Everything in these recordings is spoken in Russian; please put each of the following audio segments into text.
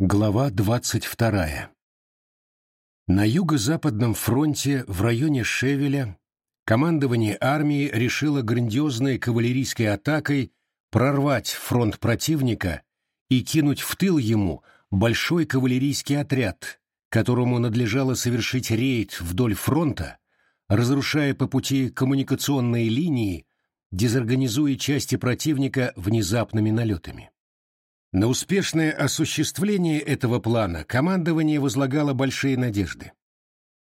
Глава двадцать вторая. На юго-западном фронте в районе Шевеля командование армии решило грандиозной кавалерийской атакой прорвать фронт противника и кинуть в тыл ему большой кавалерийский отряд, которому надлежало совершить рейд вдоль фронта, разрушая по пути коммуникационные линии, дезорганизуя части противника внезапными налетами. На успешное осуществление этого плана командование возлагало большие надежды.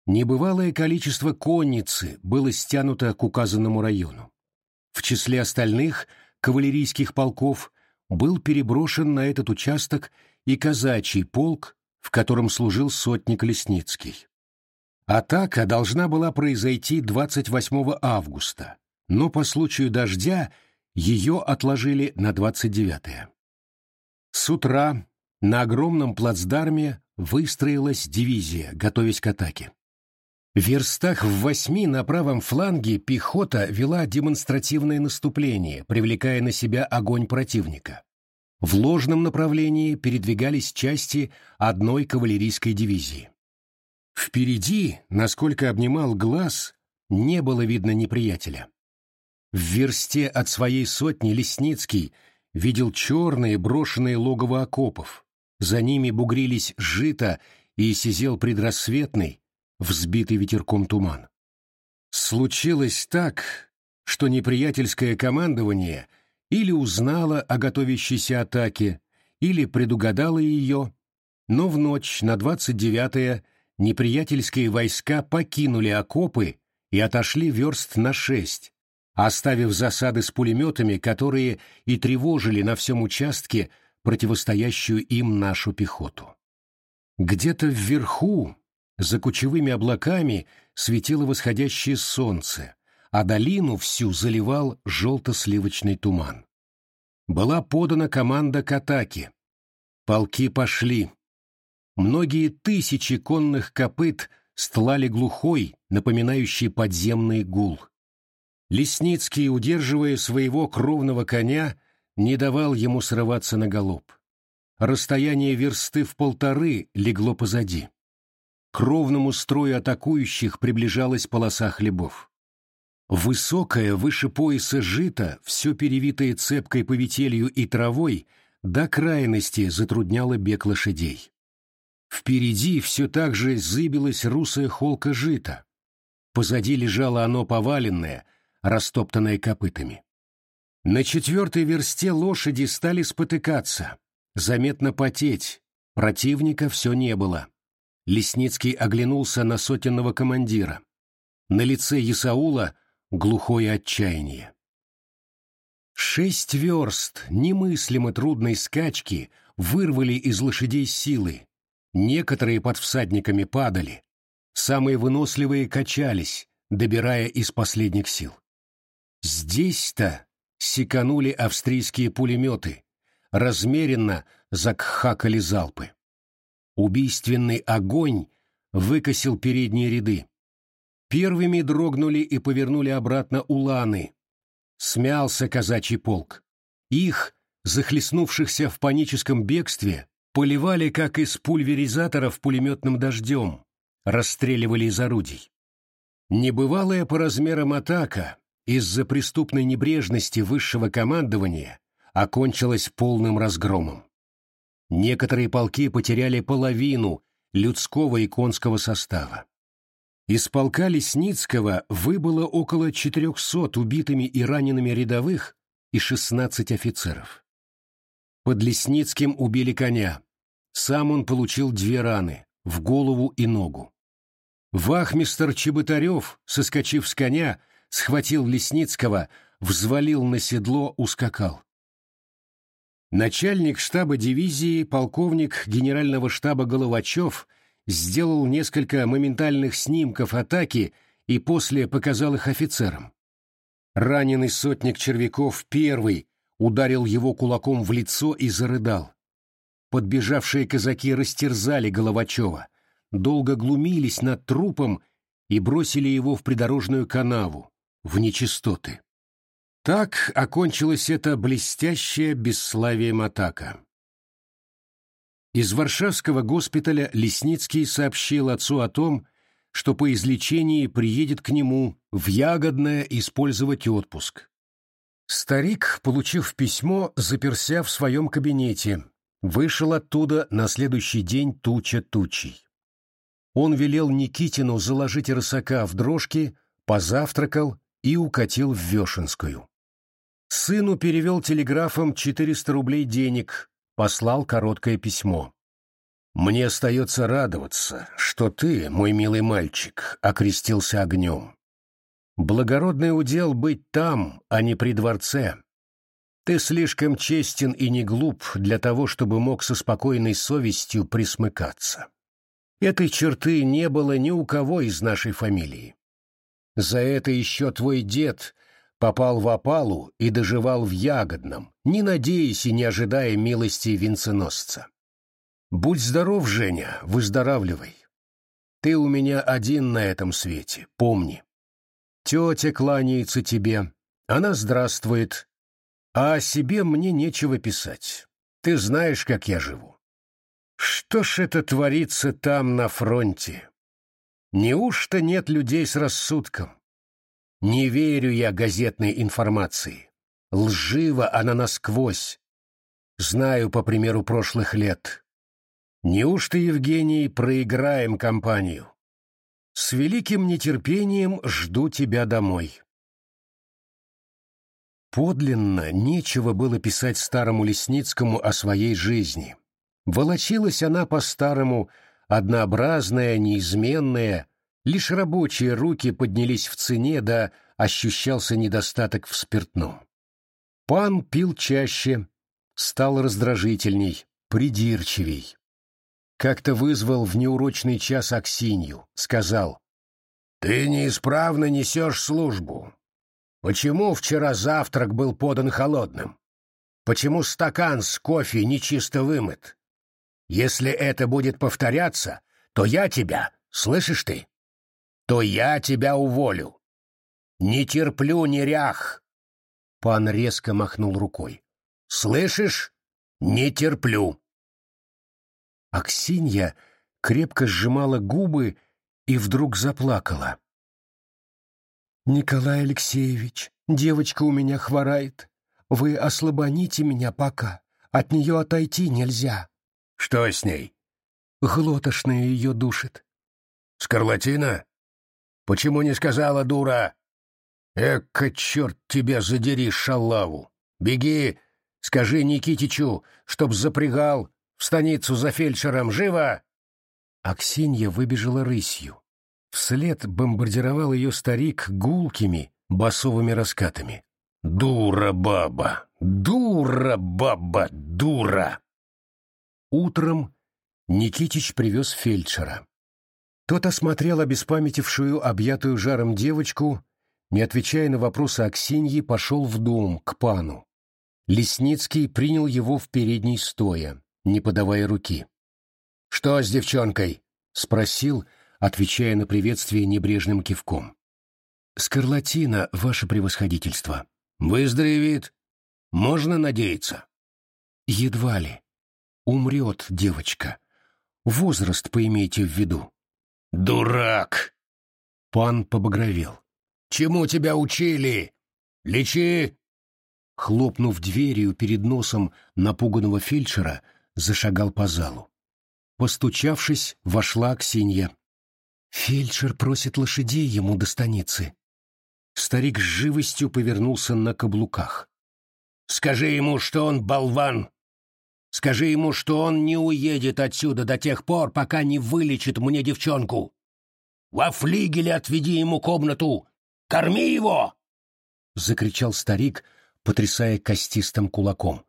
Небывалое количество конницы было стянуто к указанному району. В числе остальных кавалерийских полков был переброшен на этот участок и казачий полк, в котором служил сотник Лесницкий. Атака должна была произойти 28 августа, но по случаю дождя ее отложили на 29 с утра на огромном плацдарме выстроилась дивизия, готовясь к атаке. В верстах в восьми на правом фланге пехота вела демонстративное наступление, привлекая на себя огонь противника. В ложном направлении передвигались части одной кавалерийской дивизии. Впереди, насколько обнимал глаз, не было видно неприятеля. В версте от своей сотни Лесницкий видел черные брошенные логово окопов. За ними бугрились жито и сизел предрассветный, взбитый ветерком туман. Случилось так, что неприятельское командование или узнало о готовящейся атаке, или предугадало ее, но в ночь на 29-е неприятельские войска покинули окопы и отошли верст на шесть, оставив засады с пулеметами, которые и тревожили на всем участке противостоящую им нашу пехоту. Где-то вверху, за кучевыми облаками, светило восходящее солнце, а долину всю заливал желто-сливочный туман. Была подана команда к атаке. Полки пошли. Многие тысячи конных копыт стлали глухой, напоминающий подземный гул. Лесницкий, удерживая своего кровного коня, не давал ему срываться на галоп. Расстояние версты в полторы легло позади. К ровному строю атакующих приближалась полоса хлебов. Высокое, выше пояса жито, все перевитое цепкой повителью и травой, до крайности затрудняло бег лошадей. Впереди все так же зыбилась русая холка жита. Позади лежало оно поваленное, растоптанная копытами. На четвертой версте лошади стали спотыкаться, заметно потеть, противника все не было. Лесницкий оглянулся на сотенного командира. На лице Исаула глухое отчаяние. Шесть верст немыслимо трудной скачки вырвали из лошадей силы. Некоторые под всадниками падали. Самые выносливые качались, добирая из последних сил. Здесь-то секанули австрийские пулеметы, размеренно закхакали залпы. Убийственный огонь выкосил передние ряды. Первыми дрогнули и повернули обратно уланы. Смялся казачий полк. Их, захлестнувшихся в паническом бегстве, поливали, как из пульверизаторов пулеметным дождем, расстреливали из орудий. Небывалая по размерам атака, из-за преступной небрежности высшего командования окончилась полным разгромом. Некоторые полки потеряли половину людского и конского состава. Из полка Лесницкого выбыло около 400 убитыми и ранеными рядовых и 16 офицеров. Под Лесницким убили коня. Сам он получил две раны — в голову и ногу. Вахмистр Чеботарев, соскочив с коня, схватил Лесницкого, взвалил на седло, ускакал. Начальник штаба дивизии, полковник генерального штаба Головачев, сделал несколько моментальных снимков атаки и после показал их офицерам. Раненый сотник Червяков первый ударил его кулаком в лицо и зарыдал. Подбежавшие казаки растерзали Головачева, долго глумились над трупом и бросили его в придорожную канаву, в нечистоты. Так окончилась эта блестящая бесславием атака. Из Варшавского госпиталя Лесницкий сообщил отцу о том, что по излечении приедет к нему в Ягодное использовать отпуск. Старик, получив письмо, заперся в своем кабинете, вышел оттуда на следующий день туча тучей. Он велел Никитину заложить рысака в дрожки, позавтракал и укатил в Вешенскую. Сыну перевел телеграфом 400 рублей денег, послал короткое письмо. Мне остается радоваться, что ты, мой милый мальчик, окрестился огнем. Благородный удел быть там, а не при дворце. Ты слишком честен и не глуп для того, чтобы мог со спокойной совестью присмыкаться. Этой черты не было ни у кого из нашей фамилии. За это еще твой дед попал в опалу и доживал в ягодном, не надеясь и не ожидая милости венценосца. Будь здоров, Женя, выздоравливай. Ты у меня один на этом свете, помни. Тетя кланяется тебе, она здравствует, а о себе мне нечего писать. Ты знаешь, как я живу. Что ж это творится там, на фронте? Неужто нет людей с рассудком? Не верю я газетной информации. Лжива она насквозь. Знаю по примеру прошлых лет. Неужто, Евгений, проиграем кампанию? С великим нетерпением жду тебя домой. Подлинно нечего было писать старому Лесницкому о своей жизни. Волочилась она по-старому, однообразная, неизменная, лишь рабочие руки поднялись в цене, да ощущался недостаток в спиртном. Пан пил чаще, стал раздражительней, придирчивей. Как-то вызвал в неурочный час Аксинью, сказал, «Ты неисправно несешь службу. Почему вчера завтрак был подан холодным? Почему стакан с кофе нечисто вымыт? Если это будет повторяться, то я тебя, слышишь ты? То я тебя уволю. Не терплю нерях!» Пан резко махнул рукой. «Слышишь? Не терплю!» Аксинья крепко сжимала губы и вдруг заплакала. «Николай Алексеевич, девочка у меня хворает. Вы ослабоните меня пока. От нее отойти нельзя». «Что с ней?» «Глотошная ее душит». «Скарлатина? Почему не сказала, дура?» «Эка, черт тебя задери, шалаву! Беги, скажи Никитичу, чтоб запрягал, в станицу за фельдшером! Живо!» Аксинья выбежала рысью. Вслед бомбардировал ее старик гулкими, басовыми раскатами. «Дура баба! Дура баба! Дура!» Утром Никитич привез фельдшера. Тот осмотрел обеспамятившую, объятую жаром девочку, не отвечая на вопросы Аксиньи, пошел в дом, к пану. Лесницкий принял его в передней стоя не подавая руки. «Что с девчонкой?» — спросил, отвечая на приветствие небрежным кивком. «Скарлатина, ваше превосходительство». «Выздоровеет? Можно надеяться?» «Едва ли. Умрет девочка. Возраст поимейте в виду». «Дурак!» Пан побагровел. «Чему тебя учили? Лечи!» Хлопнув дверью перед носом напуганного фельдшера, зашагал по залу. Постучавшись, вошла Аксинья. «Фельдшер просит лошадей ему до станицы». Старик с живостью повернулся на каблуках. «Скажи ему, что он болван! Скажи ему, что он не уедет отсюда до тех пор, пока не вылечит мне девчонку! Во флигеле отведи ему комнату! Корми его!» — закричал старик, потрясая костистым кулаком.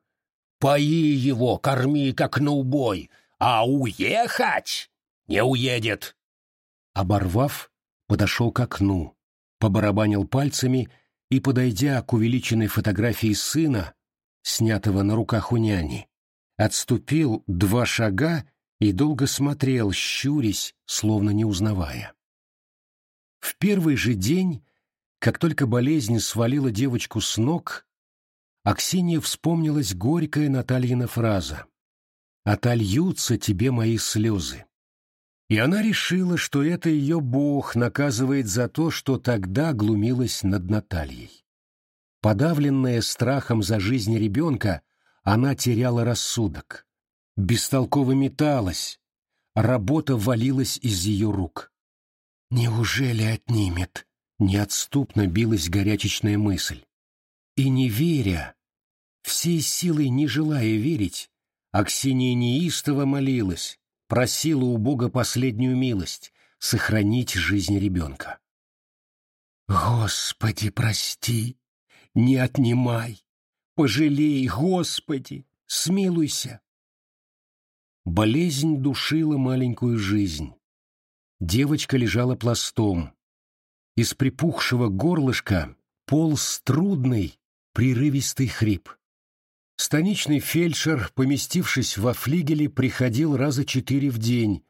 Пои его, корми, как на убой, а уехать не уедет. Оборвав, подошел к окну, побарабанил пальцами и, подойдя к увеличенной фотографии сына, снятого на руках у няни, отступил два шага и долго смотрел, щурясь, словно не узнавая. В первый же день, как только болезнь свалила девочку с ног, Аксинье вспомнилась горькая Натальина фраза. отольются тебе мои слезы. И она решила, что это ее Бог наказывает за то, что тогда глумилась над Натальей. Подавленная страхом за жизнь ребенка, она теряла рассудок. Бестолково металась, работа валилась из ее рук. «Неужели отнимет?» — неотступно билась горячечная мысль. И не веря, всей силой не желая верить, Аксинья неистово молилась, просила у Бога последнюю милость — сохранить жизнь ребенка. «Господи, прости, не отнимай, пожалей, Господи, смилуйся!» Болезнь душила маленькую жизнь. Девочка лежала пластом. Из припухшего горлышка полз трудный, прерывистый хрип. Станичный фельдшер, поместившись во флигеле, приходил раза четыре в день.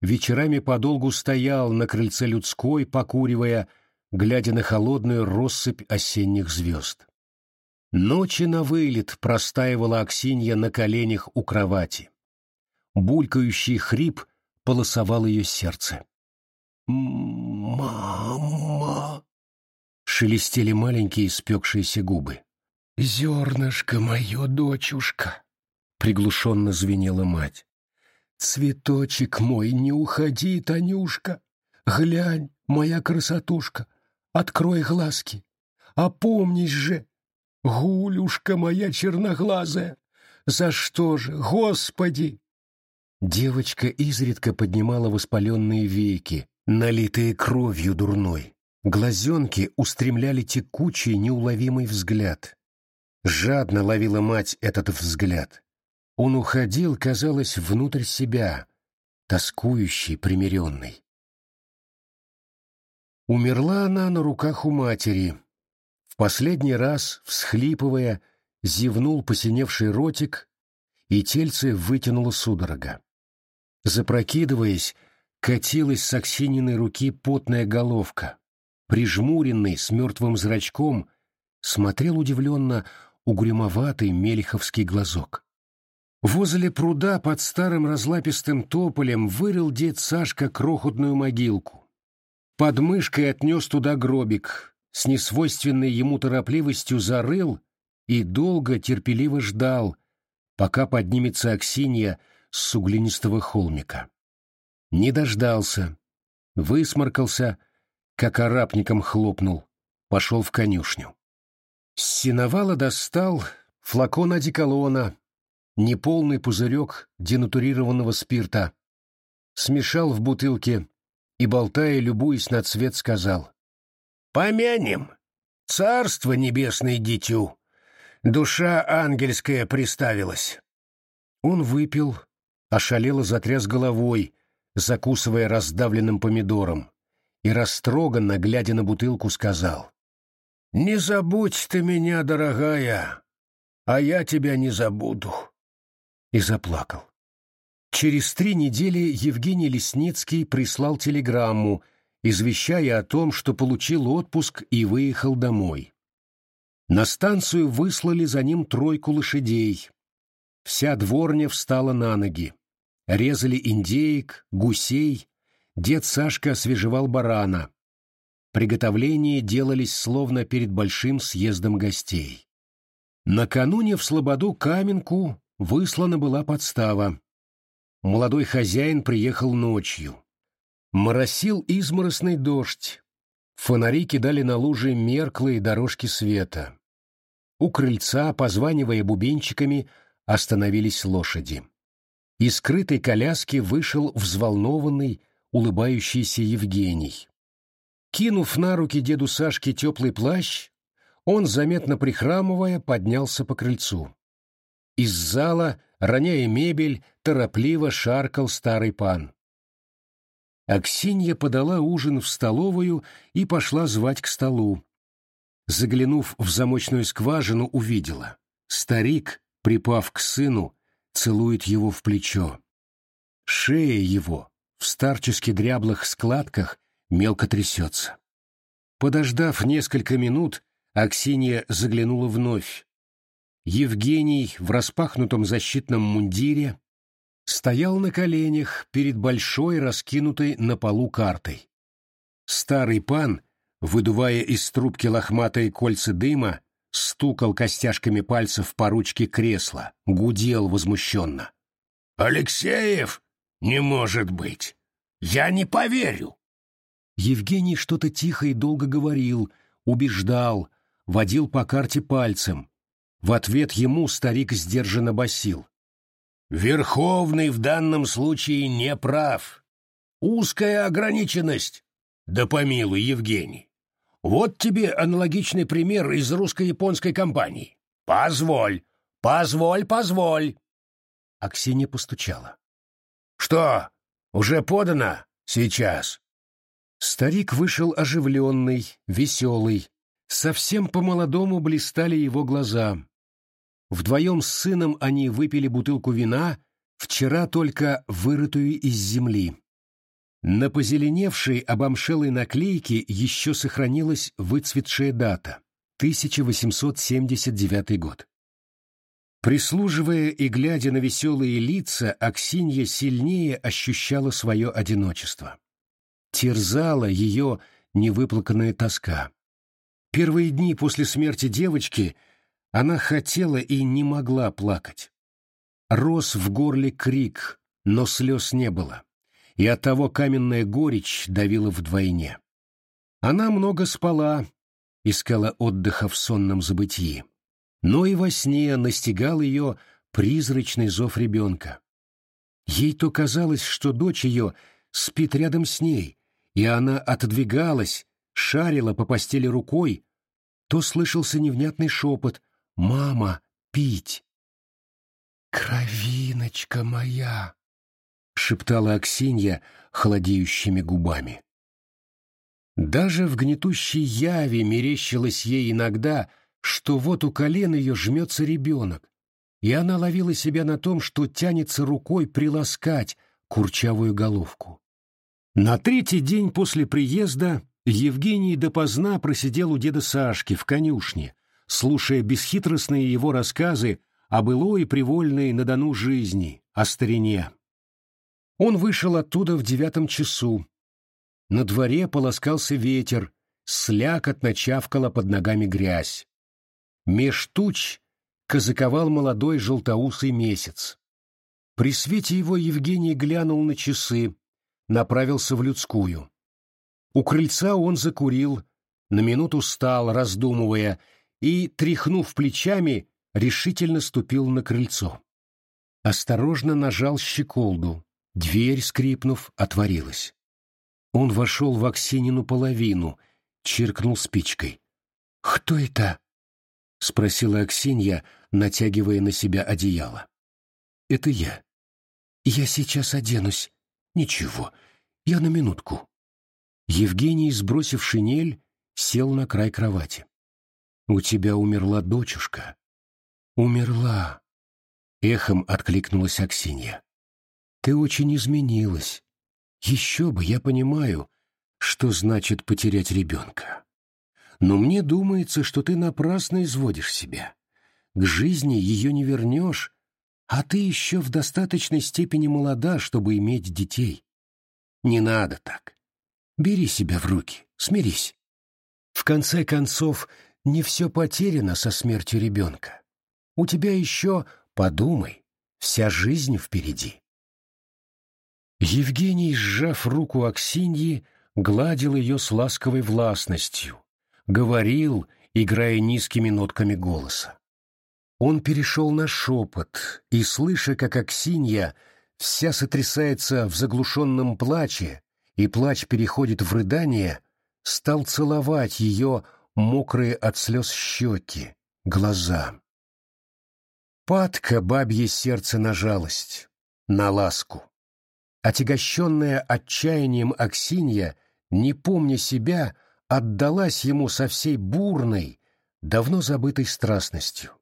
Вечерами подолгу стоял на крыльце людской, покуривая, глядя на холодную россыпь осенних звезд. Ночи на вылет простаивала Аксинья на коленях у кровати. Булькающий хрип полосовал ее сердце. «Мама!» — шелестели маленькие испекшиеся губы. «Зернышко мое, дочушка!» — приглушенно звенела мать. «Цветочек мой, не уходи, Танюшка! Глянь, моя красотушка, открой глазки! Опомнись же! Гулюшка моя черноглазая! За что же, Господи!» Девочка изредка поднимала воспаленные веки, налитые кровью дурной. Глазенки устремляли текучий, неуловимый взгляд. Жадно ловила мать этот взгляд. Он уходил, казалось, внутрь себя, тоскующий, примиренный. Умерла она на руках у матери. Последний раз, всхлипывая, зевнул посиневший ротик, и тельце вытянуло судорога. Запрокидываясь, катилась с Аксининой руки потная головка. Прижмуренный, с мертвым зрачком, смотрел удивленно угрюмоватый мельховский глазок. Возле пруда под старым разлапистым тополем вырыл дед Сашка крохотную могилку. Под мышкой отнес туда гробик, с несвойственной ему торопливостью зарыл и долго терпеливо ждал, пока поднимется Аксинья с суглинистого холмика. Не дождался, высморкался, как арапником хлопнул, пошел в конюшню. С сеновала достал флакон одеколона, неполный пузырек денатурированного спирта. Смешал в бутылке и, болтая, любуясь на цвет, сказал. «Помянем! Царство небесное дитю! Душа ангельская приставилась!» Он выпил, ошалело затряс головой, закусывая раздавленным помидором, и растроганно, глядя на бутылку, сказал. «Не забудь ты меня, дорогая, а я тебя не забуду». И заплакал. Через три недели Евгений Лесницкий прислал телеграмму, извещая о том, что получил отпуск и выехал домой. На станцию выслали за ним тройку лошадей. Вся дворня встала на ноги. Резали индеек, гусей, дед Сашка освежевал барана. Приготовления делались словно перед большим съездом гостей. Накануне в Слободу Каменку выслана была подстава. Молодой хозяин приехал ночью. Моросил изморосный дождь. Фонари кидали на лужи мерклые дорожки света. У крыльца, позванивая бубенчиками, остановились лошади. Из скрытой коляски вышел взволнованный, улыбающийся Евгений. Кинув на руки деду Сашке теплый плащ, он, заметно прихрамывая, поднялся по крыльцу. Из зала, роняя мебель, торопливо шаркал старый пан. Аксинья подала ужин в столовую и пошла звать к столу. Заглянув в замочную скважину, увидела. Старик, припав к сыну, целует его в плечо. Шея его, в старчески дряблых складках, мелко трясется. Подождав несколько минут, Аксинья заглянула вновь. Евгений в распахнутом защитном мундире, стоял на коленях перед большой раскинутой на полу картой. Старый пан, выдувая из трубки лохматые кольца дыма, стукал костяшками пальцев по ручке кресла, гудел возмущенно. «Алексеев? Не может быть! Я не поверю!» Евгений что-то тихо и долго говорил, убеждал, водил по карте пальцем. В ответ ему старик сдержанно басил. «Верховный в данном случае не прав. Узкая ограниченность. Да помилуй, Евгений. Вот тебе аналогичный пример из русско-японской компании. Позволь, позволь, позволь!» Аксинья постучала. «Что, уже подано? Сейчас!» Старик вышел оживленный, веселый. Совсем по-молодому блистали его глаза. Вдвоем с сыном они выпили бутылку вина, вчера только вырытую из земли. На позеленевшей обомшелой наклейке еще сохранилась выцветшая дата — 1879 год. Прислуживая и глядя на веселые лица, Аксинья сильнее ощущала свое одиночество. Терзала ее невыплаканная тоска. Первые дни после смерти девочки она хотела и не могла плакать. Рос в горле крик, но слез не было, и оттого каменная горечь давила вдвойне. Она много спала, искала отдыха в сонном забытии, но и во сне настигал ее призрачный зов ребенка. Ей то казалось, что дочь ее спит рядом с ней, и она отодвигалась, шарила по постели рукой, то слышался невнятный шепот «Мама, пить!» «Кровиночка моя!» — шептала Аксинья холодеющими губами. Даже в гнетущей яве мерещилось ей иногда, что вот у колен ее жмется ребенок, и она ловила себя на том, что тянется рукой приласкать курчавую головку. На третий день после приезда Евгений допоздна просидел у деда Сашки в конюшне, слушая бесхитростные его рассказы о былой привольной на Дону жизни, о старине. Он вышел оттуда в девятом часу. На дворе полоскался ветер, слякотно чавкала под ногами грязь. Меж туч казаковал молодой желтоусый месяц. При свете его Евгений глянул на часы, направился в людскую. У крыльца он закурил, на минуту стал, раздумывая, и, тряхнув плечами, решительно ступил на крыльцо. Осторожно нажал щеколду, дверь, скрипнув, отворилась. Он вошел в Аксинину половину, чиркнул спичкой. «Кто это?» — спросила Аксинья, натягивая на себя одеяло. «Это я. Я сейчас оденусь. Ничего, я на минутку». Евгений, сбросив шинель, сел на край кровати. «У тебя умерла дочушка». «Умерла», — эхом откликнулась Аксинья. «Ты очень изменилась. Еще бы я понимаю, что значит потерять ребенка. Но мне думается, что ты напрасно изводишь себя. К жизни ее не вернешь, а ты еще в достаточной степени молода, чтобы иметь детей. Не надо так. Бери себя в руки, смирись. В конце концов, не все потеряно со смертью ребенка. У тебя еще, подумай, вся жизнь впереди. Евгений, сжав руку Аксиньи, гладил ее с ласковой властностью, говорил, играя низкими нотками голоса. Он перешел на шепот, и, слыша, как Аксинья вся сотрясается в заглушенном плаче, и плач переходит в рыдание, стал целовать ее мокрые от слез щеки, глаза. Падка бабье сердце на жалость, на ласку. Отягощенная отчаянием Аксинья, не помня себя, отдалась ему со всей бурной, давно забытой страстностью.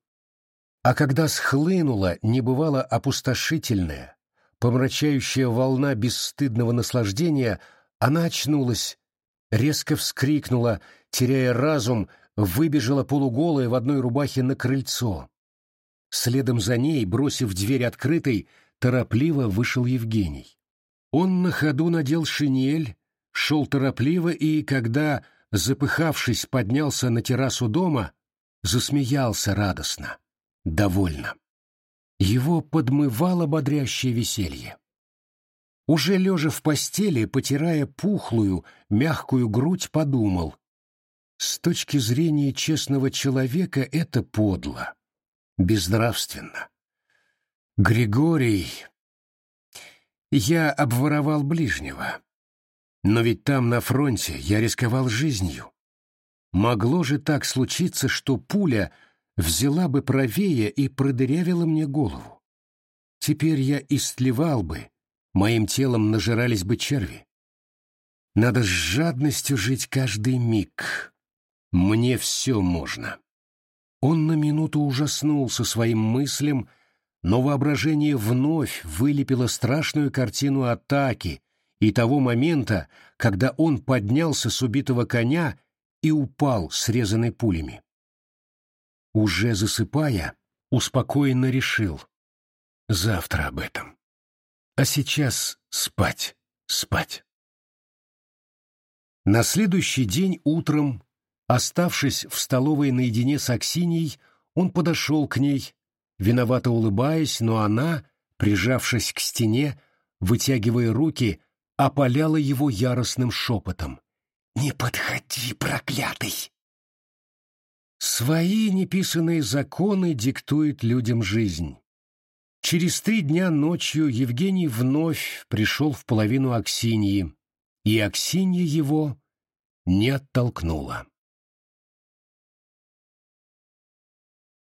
А когда схлынула небывало опустошительная, помрачающая волна бесстыдного наслаждения, она очнулась, резко вскрикнула, теряя разум, выбежала полуголая в одной рубахе на крыльцо. Следом за ней, бросив дверь открытой, торопливо вышел Евгений. Он на ходу надел шинель, шел торопливо и, когда, запыхавшись, поднялся на террасу дома, засмеялся радостно, довольно. Его подмывало бодрящее веселье. Уже лежа в постели, потирая пухлую, мягкую грудь, подумал. С точки зрения честного человека это подло, безнравственно. Григорий... Я обворовал ближнего. Но ведь там, на фронте, я рисковал жизнью. Могло же так случиться, что пуля взяла бы правее и продырявила мне голову. Теперь я истлевал бы, моим телом нажирались бы черви. Надо с жадностью жить каждый миг. Мне все можно. Он на минуту ужаснулся своим мыслям, но воображение вновь вылепило страшную картину атаки и того момента, когда он поднялся с убитого коня и упал, срезанный пулями. Уже засыпая, успокоенно решил. Завтра об этом. А сейчас спать, спать. На следующий день утром, оставшись в столовой наедине с Аксиньей, он подошел к ней, виновато улыбаясь, но она, прижавшись к стене, вытягивая руки, опаляла его яростным шепотом. «Не подходи, проклятый!» Свои неписанные законы диктует людям жизнь. Через три дня ночью Евгений вновь пришел в половину Аксиньи, и Аксинья его не оттолкнула.